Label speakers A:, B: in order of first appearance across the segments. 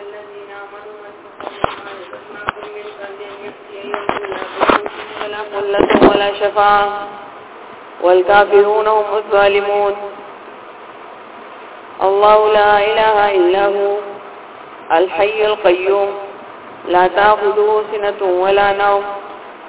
A: الذين آمنوا أن ولا قلة ولا شفاعة والكافرون هم الظالمون الله لا إله إلا هو الحي القيوم لا تأخذه سنة ولا نوم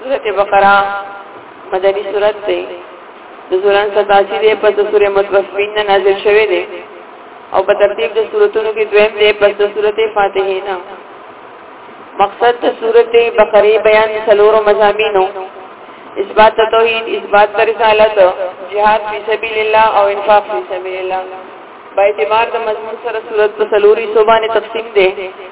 A: سورت بقرہ مدنی سورت دی نزولن ستاسی دی پس سور متوفین نا نازل شوه دی او په ترتیب د سورتونو کې دویم دی پس د سورت فاتحه نا مقصد د سورت بقرہ بیان سلورو مزامینو اثبات توحید اثبات رسالت جهاد فی سبیل الله او انفاق فی سبیل الله با اعتبار د مضمون سره صورت په سلوري صوبانه تقسیم ده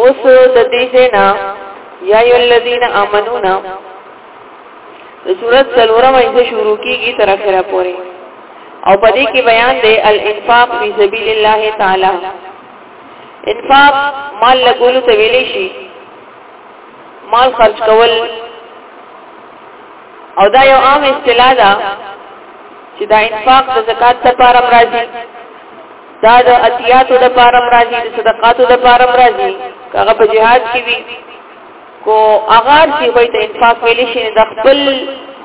A: اوس د دې ځنا یا ای الذین آمنو نا د سورۃ سلورم ایسه شروع کیږي تر اخره پورې او په دې کې بیان دی الانفاق فی سبیل الله تعالی انفاق مال لګول ته ویل شي مال خرج کول او دا یو عام اصطلاح ده چې دا انفاق د زکات لپاره راځي دا د اتیاتو د پارم راځي د صدقاتو د پارم راځي هغه په جهاد کې وي کو هغه چې وای ته انفاق ویل شي د خپل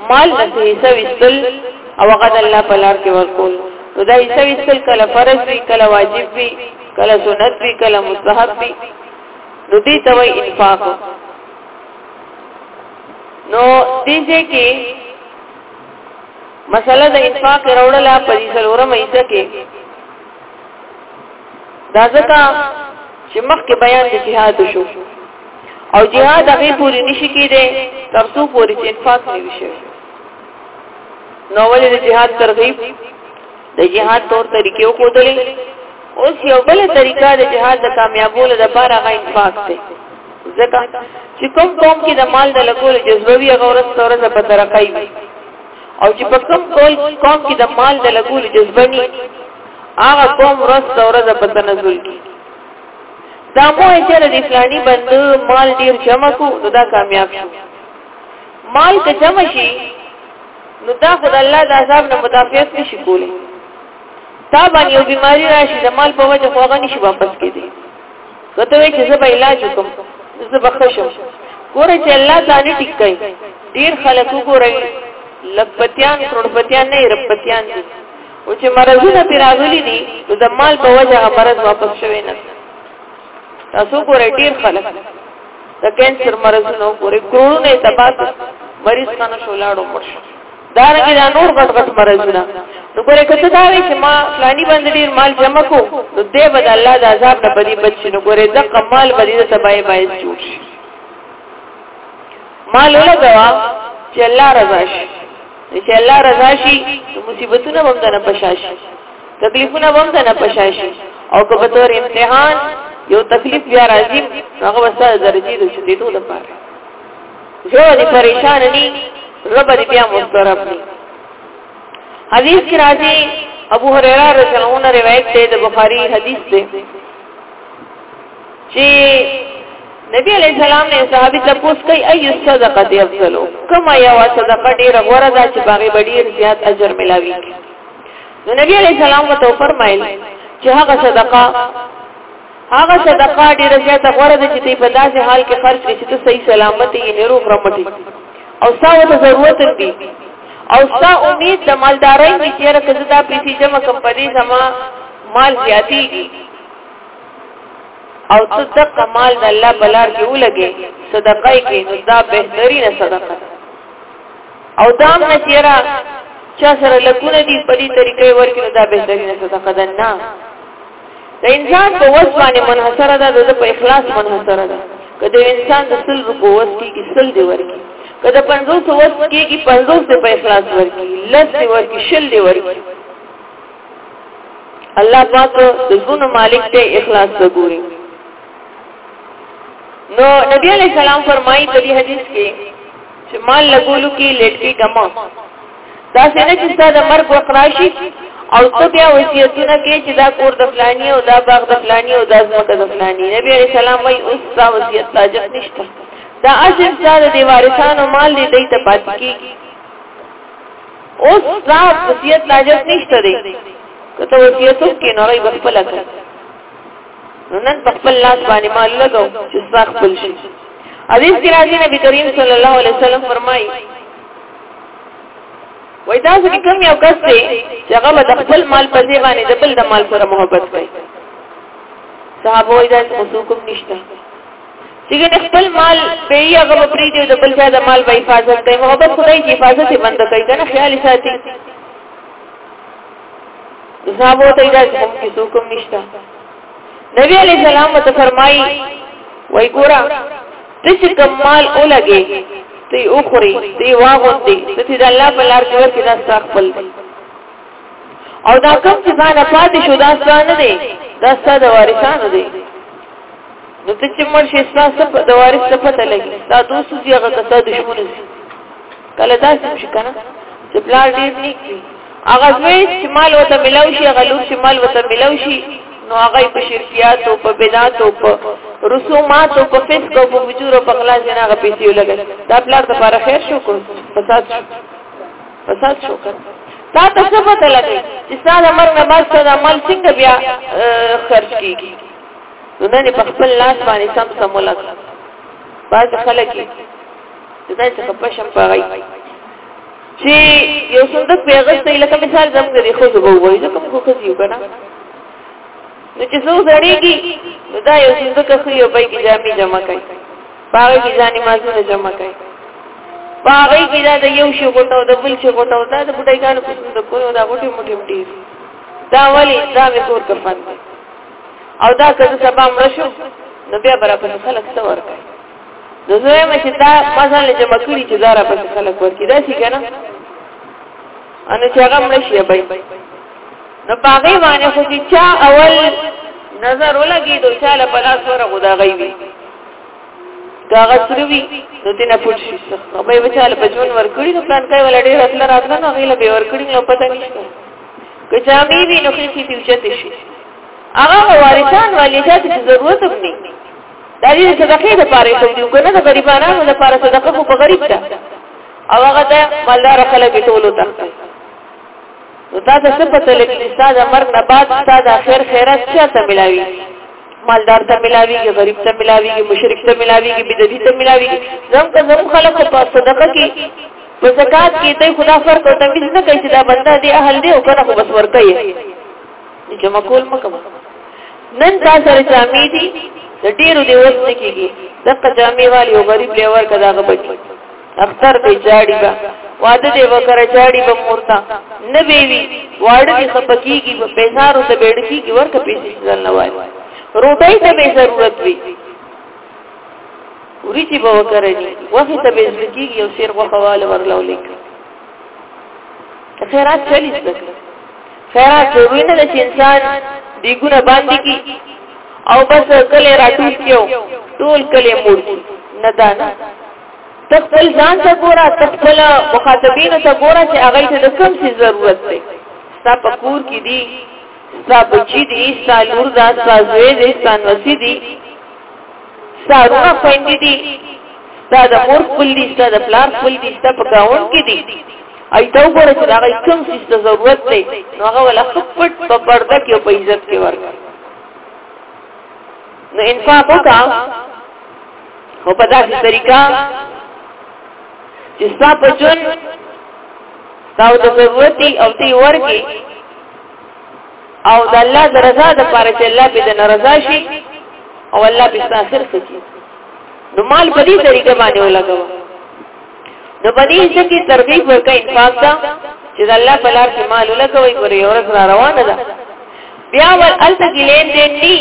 A: مال نه حصہ وستل او هغه د الله په لار کې ورکول نو دا حصہ وستل کله فرض وي کله واجب وي کله سنت وي کله مستحب وي نو دې ته وای انفاق نو دې کې مسله د انفاق وروړل په دې څلورمه ایسه کې دا ځکه چې مخکې بیان د جهاد شو او جهاد هغه پوری نشي کېده تر څو پوری چې انفاق نه وشي نو ولې د جهاد ترغیب د جهاد تور طریقې وکړلې اوس یو بل طریقه د جهاد د کامیابولو لپاره غا انفاق دی ځکه چې کوم قوم کې د مال د لګولو جذبه وي هغه ورځ تورز په ترقای وي او چې په کوم قول قوم کې د مال د لګولو جذبه ني هغه قوم ورځ تورز په تنزل کې دا مو چې د اسلامي بند مال ډیر جمع کو دا کامیاب شو مال که جمع شي نو دا خدای الله د عذاب نه مدافعت نشي کولی تا باندې یو بیماری راشي د مال په وجه خو هغه نشي واپس کېدی کته وی چې زه به علاج وکم زه به خوشم ګوره چې الله تعالی ټیک کوي ډیر خلک وګورئ لپتیان کروڑپتیان نه رپتیان دي او چې مرزونه پیراغلي دي نو د مال په وجه مرز واپس شوی نه تاسو ګوره ډیر خلک د کینسر مرزونه ګوره کروڑونه تباہ مریض کنه شولاړو مرشه دا رنګه دا نور غټ غټ مرزونه نو ګوره کته دا وی چې ما فلانی باندې ډیر مال جمع کو نو دې بد الله د عذاب نه بدی بچ نو ګوره د کمال بدی ته بای بای جوړ شي مال ولا دوا چې الله رضا شي چې الله رضا شي مصیبتونه هم نه پشاشي تکلیفونه هم نه پشاشي او که په تور امتحان یو تکلیف بیا راځي هغه وسه درجه د شدیدو لپاره زړه دې پریشان ني رب دې بیا مسترب ني حدیث کې راځي ابو هريره رضی الله عنه روایت ده د بخاری حدیث ده چې نبی علیہ السلام نے صحابی ته پوښت کوي اي صدقه دی افضل کومه یو صدقه ډیره غوړه ده چې باغې ډیر زیات اجر ملاوي نو نبی علیہ السلام ته فرمایل چې هغه صدقه هغه صدقه ډیره زیاته غوړه ده چې ته په داسې حال کې خرج کړې چې ته صحیح سلامت یې نه روغ رمټې او ساو ته ضرورت دی او ستا امید د مالدارۍ نه چیرې کزه دا پیسې جمع کوم په دې سما مال زیاتیږي او ته د کمال د الله بلار کې ولګي صدقه کې نو دا بهترینه صدقه او دا نه چیرې چا سره لکونه دي په دې طریقې ورکې نو دا بهترینه صدقه ده نه د انسان په وس باندې منحصره ده د په اخلاص منحصره ده که د انسان د سل روپو وس کېږي سل دی ورکی که د پنځوس وس کېږي پنځوس دی په اخلاص ورکی لس دی ورکی شل دی ورکی الله پاک د زونو مالک ته اخلاص وګوري نو نبی علیہ السلام فرمایي په دې حدیث کې چې مال لګولو کې لټکی کما دا څنګه چې دا د مرګ وخت راشي او ته بیا وصیتونه کې چې دا کور د فلانی او دا باغ د فلانی او دا ځمکه د فلانی نبی عليه السلام وايي اوس دا وصیت تاجت نشته دا اصل سره د وارثانو مال دی دای ته پاتې کیږي اوس دا وصیت تاجت نشته دی کته وصیت کې نه راي بخپل کړ نن بخپل لاس باندې مال لګاو چې ځخ خپل شي حدیث کې راځي نبی کریم صلی الله علیه وسلم فرمایي وای دا چې کوم یو کس دی چې هغه د خپل مال په ځای باندې د بل د مال سره محبت کوي صحابه وای دا مسوکم نشته چې خپل مال به یې هغه پرې دی د بل ځای د مال په حفاظت کوي محبت خدای چې حفاظت یې بند کوي کنه خیال ساتي صحابه ته دا چې کوم نشته نبی علیہ السلام ته فرمایي وای ګورا ته چې کمال اولګي ته اوخري ته واغوندي ته چې الله په لار کې ورته ناس خپل او دا کوم چې ځان پاتې شو دا ځان نه دی دا ستاسو د وارثانو دی نو ته چې مړ شې ستاسو د وارث څه پته لګي دا دوست دی هغه څه دښمن دی کله دا څه شي کنه چې پلان ډیر نه هغه زوی چې مال وته ملاو شي هغه لور چې مال وته ملاو شي نو هغه په شرکیات او په بدعات او په رسومات او په فسق او په فجور او په غلا جنا غ پیسې ولګل دا پلار د فار خیر شو کو فساد شو فساد شو کړ تا ته څه پته لګي چې ساده مرګ نه بس دا مال څنګه بیا خرج کیږي نو نه په خپل لاس باندې سم سم ولګ باز خلک دې څه په شم پغی چې یو صندوق په هغه ځای لکه مثال زم کوي خو زه وګورم چې کوم خو کوي کنه نو چې څو زړېږي نو دا یو صندوق خو یو پای کې جامې جمع کوي پاره کې ځاني مازونه جمع کوي پاره کې دا د یو شی غټو د بل شی غټو دا د بډای کانو په صندوق کوو دا غټي موټي موټي دا ولی دا به کور کفن او دا که سبا مرشو نو بیا برابر خلک څور کوي نو زه ما چې دا مزل چې مکړی چې زارا په خلک ورکی دا شي کنه ان چې هغه مړ شي به نو باغې باندې خو چې چا اول نظر ولګي دوی چې له بلاس سره خدا غيبي دا غسروي نو دینه پوه شي به بچاله په جون ورکړي نو پلان کوي ولړې راتل راتل نو غیله به ورکړي نو پته نشته که چا مې وی نو کې چې چته شي هغه وارثان والي چې ضرورت هم نه دا دې صدقې د پاره کوم دی کنه د غریبانو د پاره صدقه خو په غریب ده او هغه د مالدار خلک ټولو ته نو تا ته څه پته لګي چې ساده مرګ نه بعد ساده خیر خیرات څه ته ملاوي مالدار ته ملاوي کې غریب ته ملاوي کې مشرک ته ملاوي کې بدعتي ته ملاوي کې زم که زم خلک په صدقه کې په زکات کې ته خدا فرق او تمیز نه کوي چې دا بنده دی اهل دی او کنه خو بس ورکه یې چې مقول مکمل نن تا سره جامې دي د ډیرو دی وخت نه کیږي دغه جامې والی او غریب له ورکه داغه بچي اختر به جاړي با واده دی وکړه جاړي به مورتا نه بیوي واړه دي خپکیږي په پیسارو ته بیړکی کی ورکه پیسې ځل نه وای روټي ته به ضرورت وي وريتي به وکړي وخت ته به ځکیږي او سیر غواله ورلو لیک خیرات چلی ځکه خیرات ضروري نه ده چې انسان دیګونه باندې کی او بس کله راټول کیو ټول کله مور کی نه دا نه تخپل ځان ته ګوره تخپل مخاطبین ته ګوره چې هغه ته د کوم څه ضرورت دی ستا په کور کې دی ستا بچی دی ستا لور دا ستا زوی دی ستا نوسی دی ستا رونا خویندی دی ستا د مور خپل دی ستا د پلار خپل دی ستا په ګاون کې دی ای ته وګوره چې دا غي کوم څه ته ضرورت دی نو هغه ولا خپل په پرده کې په عزت کې ورته نو انفاق وکا هو په داسې طریقہ چې ستا په جون ستا د ضرورت او تی ورکی او د الله د رضا د پاره چې الله به د ناراضه شي او الله به تاسو سره کوي نو مال په دې طریقه باندې ولګوه نو په دې حصہ کې ترغیب ورکړه انفاق ته چې د الله په لار کې مال ولګوي ګورې یو ورځ را روانه ده بیا ول الته کې لین دې ني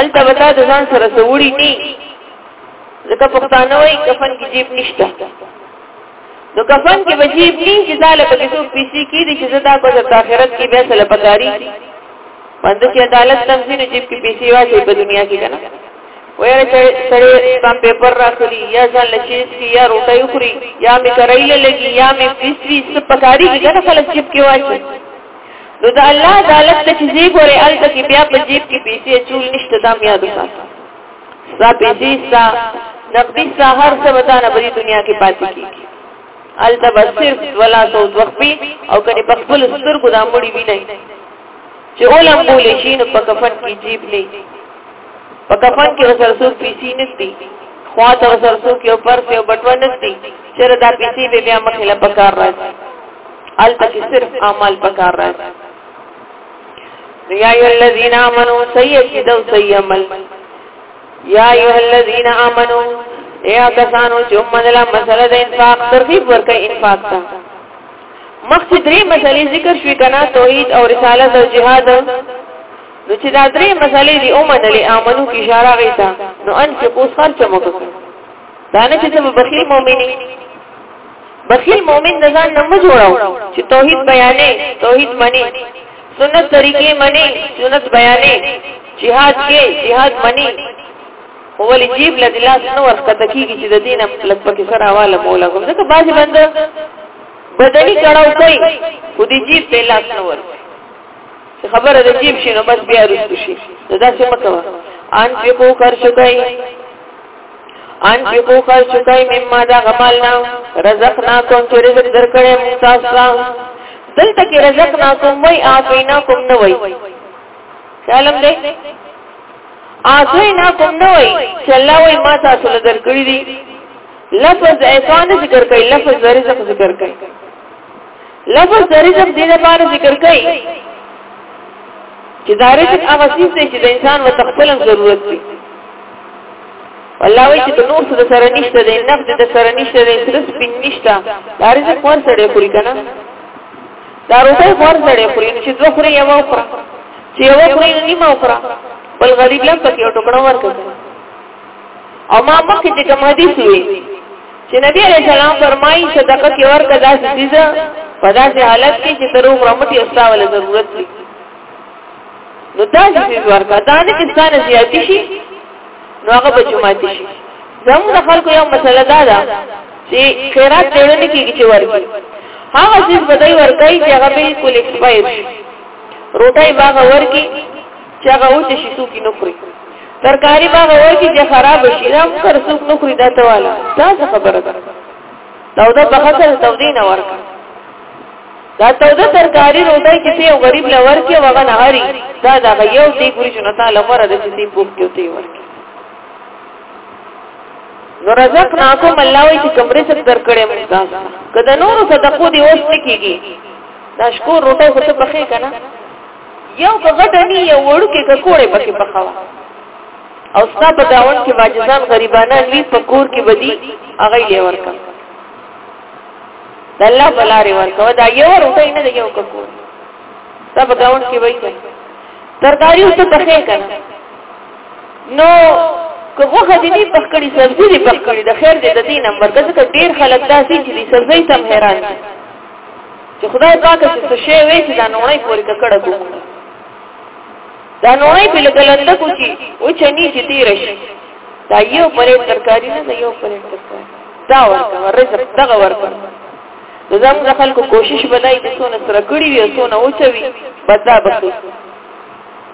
A: الته وتا د ځان سره سوړی ني ځکه پښتانه وایي کفن کې جیب نشته نو کفن کې وجیب ني چې زاله په کیسو پیسې کې دي چې زدا کو د آخرت کې به سره پکاري باندې کې عدالت تنظیم جیب کې پیسې واچي په دنیا کې کنه ویل چې سړی سپم پیپر راخلی یا ځان لچیز کی یا روټي خوري یا می کرایله لګي یا می پیسوي سپکاری کې کنه خلک جیب کې واچي نو دا الله عدالت ته چې زی ګوره الته کې بیا په جیب کې پیسې چول نشته دا میا دوسا ستا پیسې ستا نقدي ستا هر څه وتا نه بری دنیا کې پاتې کیږي الته بس صرف ولا سو وقفي او کله په خپل سترګو دا مړی ویني چې ولمبول شي نو په کفن کې جیب نه په کفن کې وسره څوک پیسې نږدي خوا ته وسره څوک یو پرس یو بټوه نږدي چېرې دا پیسې به بیا مخې له پکار راځي هلته کې صرف اعمال پکار راځي یا ایو الذین آمنو سیئت دو سیئمل یا ایو الذین آمنو اے کسانو چې امدلا مسله د انفاق ترغیب ورکړي انفاق ته مخکې درې مسلې ذکر شوې کنه توحید او رسالت او جهاد نو چې دا درې مسلې دی او منلې امنو کې اشاره غي تا نو ان کې پوس خرچ مو کوي دا نه چې ته بخیل مؤمنی بخیل مؤمن د ځان نه جوړاو چې توحید بیانې توحید منی سنت طریقې منی سنت بیانې جهاد کې جهاد منی ولی جیب له دلاس نو ورخته کیږي چې د دینه لږ پکې سره حواله مولا کوم ځکه باج باندې بدلی کړهو کوي خو دې جیب په لاس نو ور چې خبره د جیب شي نو بس بیا رسو شي دا څه مکوه ان په کو خرچ کوي ان په کو خرچ کوي مما دا غمال نه رزق نا کوم چې رزق درکړې مستاسا دلته کې رزق نا کوم وای اعطینا کوم نه وای سلام دې آسوی نا کوم نه وای چې الله وای ما تاسو له درکړي دي لفظ احسان ذکر کوي لفظ رزق ذکر کوي لفظ رزق دې لپاره ذکر کوي چې دا رزق هغه څه دی چې د انسان و تخپل ضرورت دی الله وی چې د نور سره سره نشته دی نفس د سره نشته دی سرس پین نشته دا رزق ور سره پوری کنه دا روټۍ خو هر سړی خوري نو چې دوه خورې یوه وخوره چې یوه خورې نو نیمه وخوره بل غریب لم پکې یو ټوکړه ورکړه او ما مخکې چې کوم حدیث وی چې نبی علیہ السلام فرمایي صدقه کې ورکړه داسې چیز په داسې حالت کې چې تر عمر مټي استاوله ضرورت وي نو داسې چیز ورکړه دا نه چې ستانه زیاتی شي نو هغه به جماعت شي زموږ د خلکو یو مسله دا ده چې خیرات ډېر نه کیږي چې ورګي هغه څه بدای ورګي چې هغه بالکل ایکسپایر شي روټای باغ ورګي چې هغه وته شي څوک نه خوري ترکاری باغ ورګي چې خراب شي دا کر څوک نه خوري دا ته والا دا څه خبره ده دا د بخښل تودین ورکړه دا توده ترکاری روزای چې ته غریب لور کې وغه نه هري دا دا یو دی ګوري چې نتا لمر د سي بوک کې ته ورکی نو رزق ناکم الله وي چې کمرې څخه درکړې موږ تاسو کله نور صدقو دی اوس نکېږي دا شکور روټه خو ته پخې کنه یو غټه نی یو وړو کې ککوړې پکې پخاوه او ستا په داون کې واجزان غریبانه نی پکور کې بدی اغه یې ورکړه د الله په لارې ورکوه دا یو روټۍ نه دی یو ککو سب ګاونډ کې وای کړه ترکاری او ته پخې کړه نو کوغه خدینی پخکړی سبزی دی پخکړی د خیر دې د دې نمبر د څه ډیر خلک داسې چې دې سبزی تم حیران دي چې خدای پاک څه شی وې چې دا نوړې پورې ککړه کوم دا نوړې په لګلند کوچی او چني چې تیر شي دا یو پرې ترکاری نه یو پرې ترکاری دا ورکړه رزق دغه ورکړه زموږ خلکو کوشش بنای چې څونه سره کړی وي څونه اوچوي بس دا بخي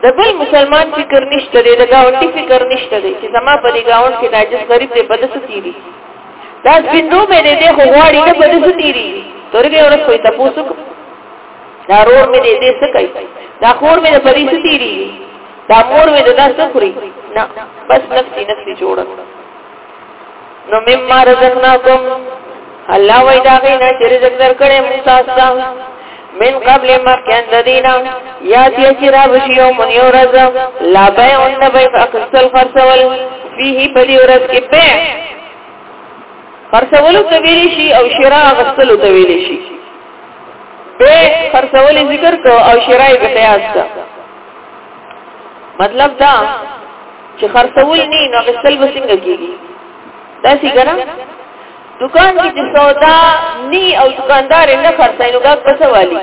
A: د بل مسلمان فکر نشته دی د گاونډي فکر نشته دی چې زما په دې گاوند کې ناجس غریب دی بد څه تیری دا سپیندو مې دې دې خو غواړي نه بد څه تیری ترګه ورس کوي تاسو کو دا رور مې دې دې څه کوي دا خور مې دې پرې څه تیری دا مور مې دې دا څه خوري نه بس نفسي نفسي جوړه نو مما رزقناکم الله وای دا غینا چې رزق درکړې موږ تاسو ته من قبل مکان ددینا یا چې چې را وشیو من یو رز لا بای ان بای فاکسل فرسول فيه بدی ورځ کې په فرسول ته ویل شي او شرا غسل ته ویل شي به فرسول ذکر کو او شرای به قیاس کا مطلب دا چې خرڅول نه نو غسل به څنګه کیږي دا څنګه دکان کې چې سودا ني او دکاندار نه خرڅای نو غاک پسه والی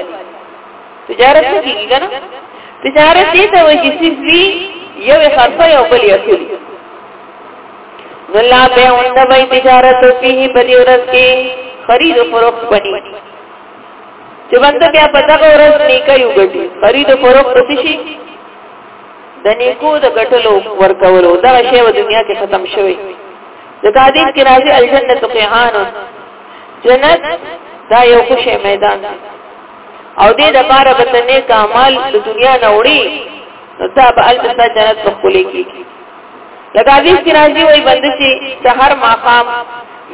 A: تجارت نه کیږي کنه تجارت دې ته وایي چې سي یو خرڅای او بل یې اخلي نو لا به اند وای تجارت فيه بدی ورځ کې خرید او فروخت بني چې بنده بیا په دغه ورځ نیکه یو ګټي خرید او فروخت شي د نیکو د ګټلو ورکولو دا شی په دنیا کې ختم شوی ځکه حدیث کې راځي الجنت قیعان جنت دا یو خوشی میدان دی او دې د پاره به تنه کمال د دنیا نه وړي نو تا به البته جنت په خولې کې لکه حدیث کې راځي وای بنده چې د هر مقام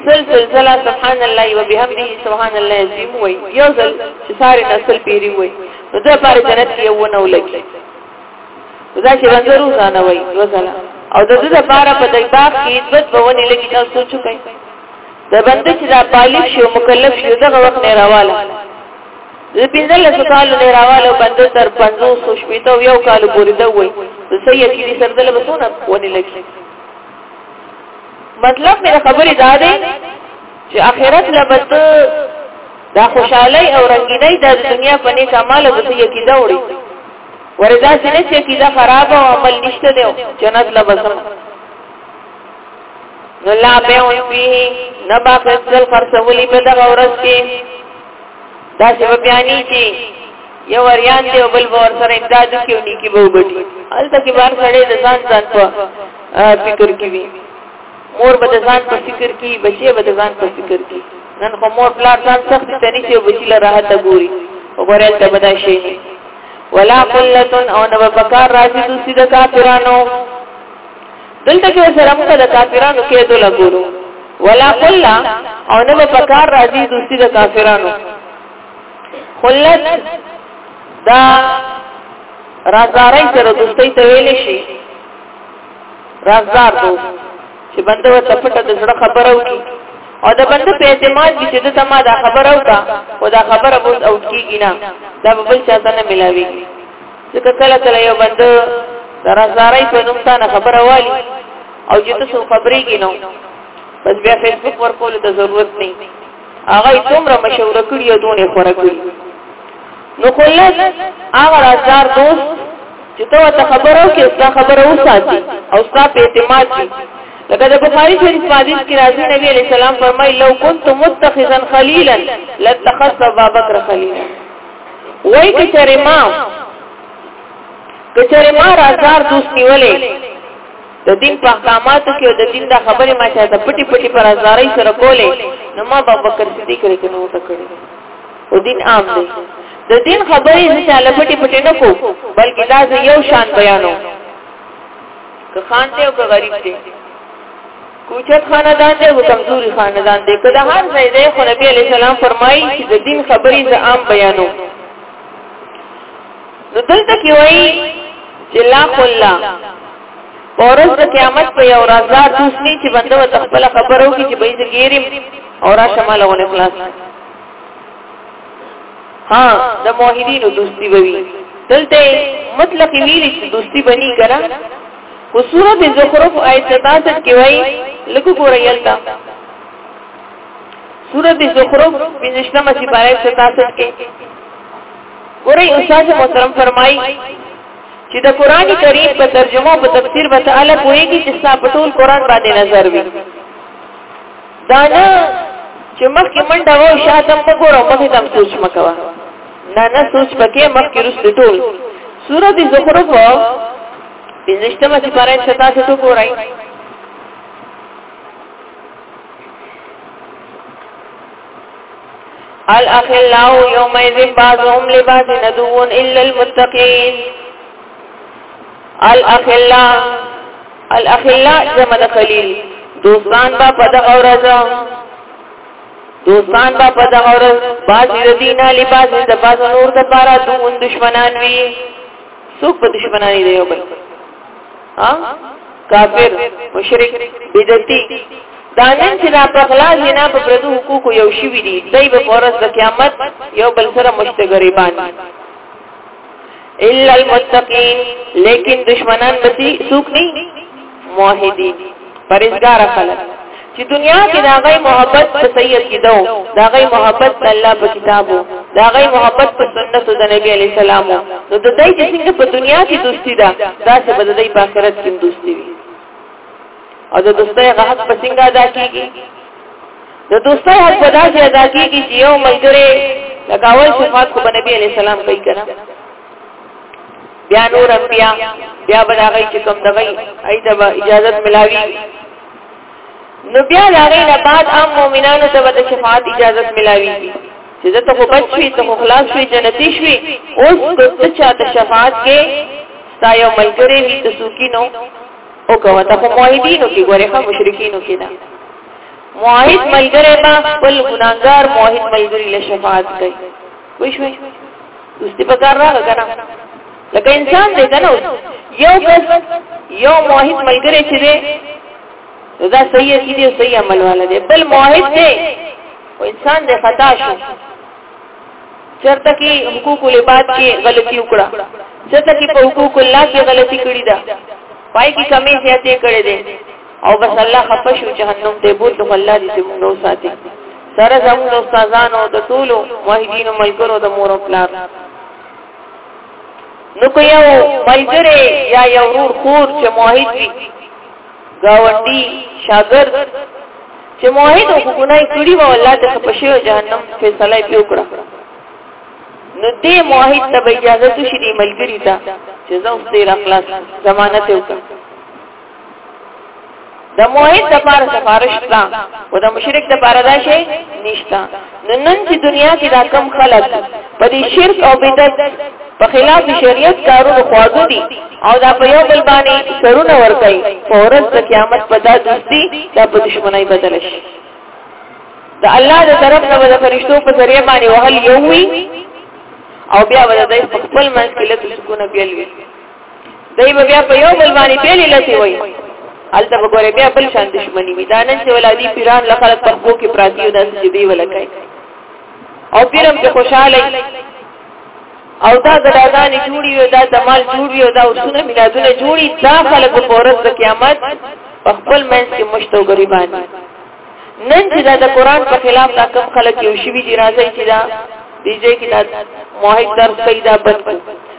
A: سلسل زلا سبحان الله و بحمده سبحان الله عظیم وای یو ځل چې ساري نسل پیری وای نو د پاره جنت کې ونه ولګي دا چې رنګرو ځانه وای وځلا او د دې لپاره په دای باغ کې عزت بونې لګی دا سوچو کوي د بنده چې دا پالیب شو مکلف شو دغه وخت نه راواله د پینځل سوال نه راواله بنده تر 500 شپته یو کال پورې دا وای د سید کې سردل بسونه ونې لګی مطلب مې خبرې دا ده چې اخرت لبد دا خوشحالي او رنگیني د دنیا په نیکه مال به یې کیدا وړي وردا سینه چې کیدا خراب او عمل نشته دی جنت لا بسم نو لا به اون فيه نبا فسل خرڅولي په دغه ورځ کې دا چې بیانې چې یو وریان دی او بل ور سره امداد کوي نیکی به وبټي الته کې بار سره د ځان ځان په فکر کې وي مور به د ځان په فکر کې بچي به د ځان په فکر کې نن خو مور پلار ځان سخت تني چې بچي له راحت ګوري وګورئ ته بدا شي نه ولا قلت او نو بکار راځي د سید کافرانو دلته کې سره موږ د کافرانو کې دو لګورو ولا قلا او نو بکار راځي د سید کافرانو قلت دا رازارای سره دوستۍ ته ویل شي رازدار دوست چې بنده و تپټه د زړه خبره وکړي او د بنده په اعتماد کې چې د تما دا خبره وکړه او دا خبره اوس او کیږي نه دا به بل چاته نه ملاوي ځکه کله کله یو بنده درازارای په نوم ته خبره والی او چې تاسو خبرې کې نو بس بیا فیسبوک ورکول د ضرورت نه هغه څومره مشوره کړی او دونه خورا کړی نو خو لږ هغه رازدار دوست چې ته ورته خبره وکړې ستا خبره وساتي او ستا په اعتماد شي لکه د بخاري شریف په حدیث کې راځي نبی علیہ السلام فرمایي لو كنت متخذا خلیلا لاتخذت ابا بکر خلیلا وای کچره ما کچره ما رازدار دوست نیولې د دین په احکاماتو کې او د دین د خبرې ما چې د پټي پټي پر ازارۍ سره کولې نو ما بابا بکر صدیق لري کنه وته کړی او دین عام دی د دین خبرې زه چاله پټې پټې نه کوم بلکې دا زه یو شان بیانوم که خان دی او که غریب دی کوچت خاندان دی او کمزوري خاندان دی که د هر ځای دی خو نبی علیه السلام فرمایي چې د دین خبرې زه عام بیانوم نو دلته کې وایي چې لا خلا اورز د قیامت په یو راز لا دوسنی چې بنده و تخپل خبرو کې چې به یې ګیرم او را شمالونه خلاص ها د موحدینو دوستی بوي دلته مطلق ویل چې دوستی بنی کرا او سورۃ زخرف آیت 67 کې وایي لکه ګورې یلتا سورۃ زخرف بنشتمه چې پاره 67 کې ګورې استاد محترم فرمایي چې د قران کریم په ترجمه او په تفسیر وتعالى کوی چې څه په ټول قران باندې نظر وي دا نه چې مخکې منډه وای شاته په ګور او مخې تم سوچ مکوا نه نه سوچ پکې مخکې رسته ټول سورۃ زخرف پنځشتمه سپاره 87 ټکو راي الاخلاو یومئذ بعضهم لبعض ندون الا المتقین الاخلاو الاخلاء جمع د خلیل دوستان با په دغه ورځ دوستان با په دغه ورځ باز ردینا لباس د باز نور د پارا دومون دشمنان وی څوک په دشمنانی دی یو بل ها کافر مشرک بدعتي دانن چې دا په غلا جنا په پردو حقوق یو شی وی دی دای په ورځ د قیامت یو بل سره مشتګریبان الا المتقین لیکن دشمنان بسی سوک نی موحدین پرزگار خلق چې دنیا کې دا غي محبت په سید کې دو دا غي محبت د الله په کتابو دا غي محبت په سنت د نبی علی السلام نو د دې چې څنګه په دنیا کې دوستی ده دا چې په دې په آخرت کې دوستی وي او د دوستۍ حق په څنګه ادا کیږي د دوستۍ حق په داسې ادا کیږي چې یو ملګری لکه اول شفاعت خو نبی علی السلام کوي کنه بیا نور انبیا بیا به هغه چې کوم دغه ایت به اجازه ملاوي نو بیا هغه نه بعد عام مؤمنانو ته به شفاعت اجازه ملاوي چې زه ته خو بچ شوې ته خو خلاص شوې جنتی شوې اوس ته چا ته شفاعت کې ستا یو ملګری وي ته سوکی نو او کوه ته موحدینو کې ګوره خو مشرکینو کې نه موحد ملګری با خپل ګناګار موحد ملګری له شفاعت کوي وای شو اوس دې پکار راغله کنه لکه انسان دې کنه یو کس یو موحد ملګری چې دې دا صحیح کیږي صحیح عمل والا دې بل موحد دې او انسان دې خطا شو چرته کې حقوق العباد کې غلطي وکړه چرته کې په حقوق الله کې غلطي کړې ده پای کې کمی زیاتې کړې ده او بس الله خفش او جهنم ته بوت نو الله دې ته موږ ساتي سره زموږ استادانو د ټول موحدین او ملګرو د مور او پلار نو کو یو ملګری یا یو ورور خور چې موحد وي گاونډي شاګرد چې موحد او ګناي کړی و الله ته په شی جهنم فیصله پیو کړه نو دې موحد ته به اجازه تو شری ملګری ته چې زه اوس دې اخلاص ضمانت وکړم د موحد د پاره سفارش تا او د مشرک د پاره دا شی نشتا نو نن چې دنیا کې دا کم خلک په دې شرک او بدعت په خلاف شریعت کارونو خواږه دي او دا په یو بل باندې سرونه ورکړي فورز د قیامت په دا دوستي دا په دشمنی بدل شي دا الله د طرف نه د فرشتو په ذریعہ باندې وهل یو وي او بیا ولدای خپل منځ کې لږ سکونه پیلوي دای بیا په یو بل باندې پیلې لسی وای الته وګوره بیا بل شان دښمنی وی دا نن چې ولادي پیران لخرت په خو کې پراتی او داس چې دی ولکای او پیرم کې خوشاله او دا ګډاګانې جوړي وي دا دمال جوړي او دا وسونه میلادونه جوړي دا خلک په ورځ د قیامت په خپل منځ کې مشتو غریبان نن چې دا د قران په خلاف دا کم خلک یو شي دي راځي چې دا دیږي کې دا موحد در پیدا بند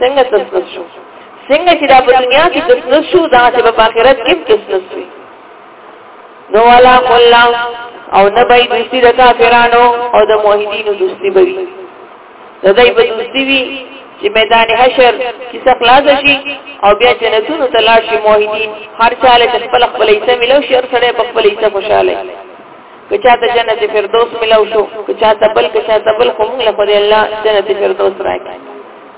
A: څنګه تسلط شو څنګه چې دا په دنیا کې تسلط شو دا چې په آخرت کې تسلط شي نو والا مولا او نه به دوستی د کافرانو او د موحدینو دوستی بری د دې په دوستی وی چې میدان حشر کې خلاص شي او بیا جنتونو ته لاړ شي موحدین هر چاله خپل خپل ایسه ملو شي هر سره خپل ایسه خوشاله که چاته جنت فردوس ملو شو که چاته بل که چاته بل خو موږ له خدای الله جنت فردوس راکړي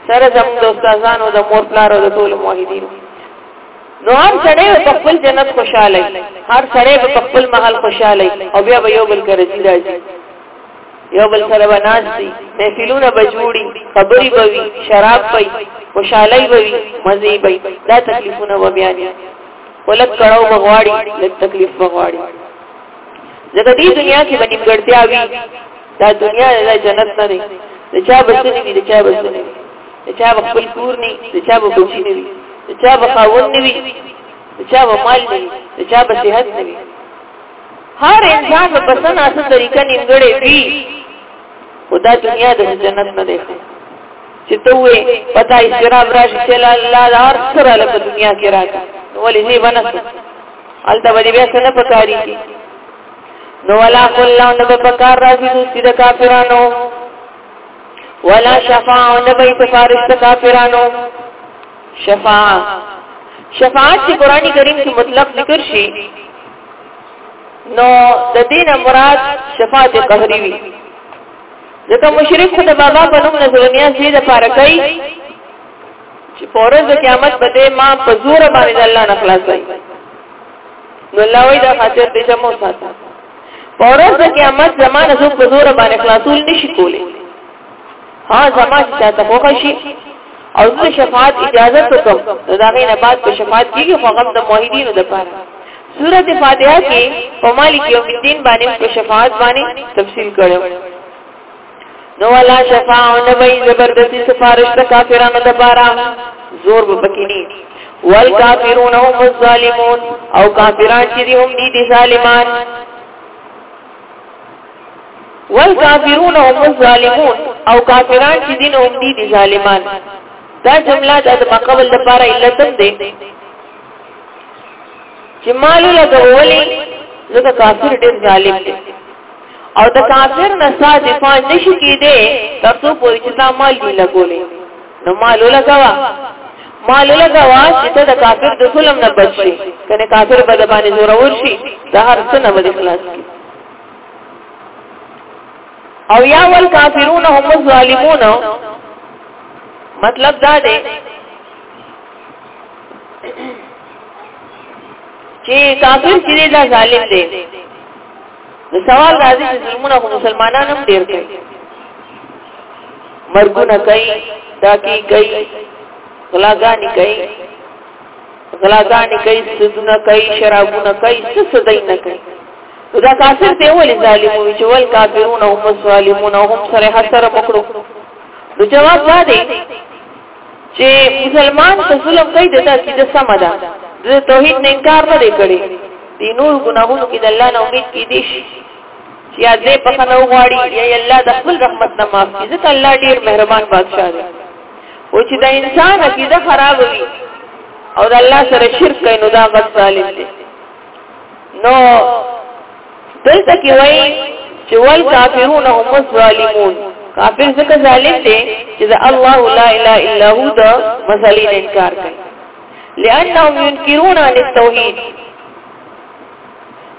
A: سره زموږ د استادانو د مور پلار او د ټول موحدین نو هر سړی په خپل جنت خوشاله هر سړی په خپل محل خوشاله او بیا به یو بل کرځي راځي یو بل سره وناسي محفلونه بجوړي خبري بوي شراب پي خوشالي بوي مزي بوي دا تکلیفونه و بیان ولک کړهو بغواړي لک تکلیف بغواړي ځکه دې دنیا کې باندې ګړتیا وي دا دنیا د جنت نه دی د چا بسنی وي د چا بسنی وي د چا خپل کور نه د چا بچی نه وي د چا خاون نه وي د چا مال نه وي د چا صحت نه وي هر انسان په پسند اسه طریقه نیمګړې وي خدا دنیا د جنت نه دی چې ته وې پتا یې شراب راشي چې الله دار سره له دنیا کې راځي ولې نه بنسته الته باندې بیا څنګه پکاري شي نو ولا قل لو نو پکار راځي نو سید کافرانو ولا شفاعه نو به سفارش کافرانو شفاعه شفاعت چې قران کریم کې مطلق ذکر شي نو د دین مراد شفاعت قهری وی ځکه مشرک د بابا په نوم نظرنیا سید پارکای چې په ورځ د قیامت به دې ما په زور باندې د الله نه خلاصوي نو الله وایي دا خاطر دې جمع وساته په ورځ د قیامت زمانه زو په زور باندې خلاصول نشي کولی ها زما چې ته خوښ شي او د شفاعت اجازه ته کوم دا غي نه بعد په شفاعت کیږي خو غم د موحدینو د پاره سورۃ فاتحه کې په مالک یوم الدین باندې په شفاعت باندې تفصیل کړو نو ولا شفاء نه وای زبردستی سفارش د کافرانو د پاره زور وبکینی والکافرون هم الظالمون او کافران چې دي هم دي دي ظالمان والکافرون هم الظالمون او کافران چې دي هم دي دي ظالمان دا جمله د مقبل د پاره علت ده چې مالو لګولې نو دا کافر ډېر ظالم دی او د کافر نه ستا دفاع نشي کېدی تر څو پورې چې تا مال دی لګولی نو مال ولګوه مال ولګوه چې ته د کافر د ظلم نه بچ شي کنه کافر به د باندې زورور شي د هر څه نه به خلاص شي او یا ول کافرون هم ظالمون مطلب دا دی چې کافر چې دا ظالم دی نو سوال راځي چې ظلمونه خو مسلمانان هم ډیر کوي مرګونه کوي داکی کوي غلاګانی کوي غلاګانی کوي سودونه کوي شرابونه کوي څه څه دای نه کوي دا کافر دی ولې ظالم وي چې ول کافرون هم ظالمون هم سره حسره پکړو نو جواب دا دی چي مسلمان ته ظلم کوي د ده عقيده سمه ده د ده توحيد نه انکار نه دی کړی دی نور ګناهونو کې د الله نه امید کیدی شي چې یا دې بخنه وغواړي یا الله د خپل رحمت نه معاف کړي ځکه الله ډیر مهربان بادشاہ دی او چې د انسان عقیده خراب وي او د الله سره شرک کوي نو دا غلط ظالم دی نو دلته کې وایي چې ول کافرون هم ظالمون کافر ځکه ظالم دي چې الله لا اله الا هو د مسلې انکار کوي لانهم ينكرون عن التوحيد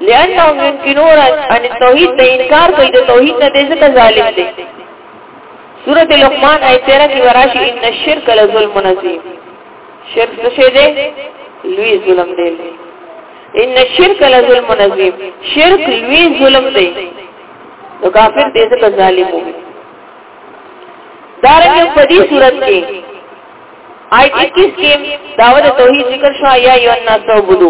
A: لانهم ينكرون عن التوحيد د انکار کوي د توحید نه ځکه ظالم دي سورۃ لقمان آیت 13 کې وراشي ان الشرک لظلم عظیم شرک څه شی دی لوی ظلم دی ان الشرک لظلم عظیم شرک لوی ظلم دی نو کافر دې څه ظالم وي دارنګه په دې صورت کې آیت 21 کې داوود توحید ذکر شو یا یو الناس عبدو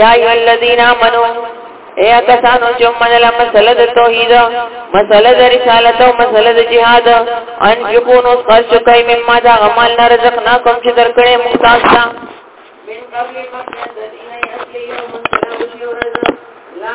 A: یا ایو الذین آمنو اے کسانو چې من له مسله د توحید مسله د رسالت او مسله د جهاد ان یکونو خرج کوي مما دا عمل نه رزقنا کوم چې درکړې مختاج تا من قبل مکه د دینه اصلي او مسله د رزق لا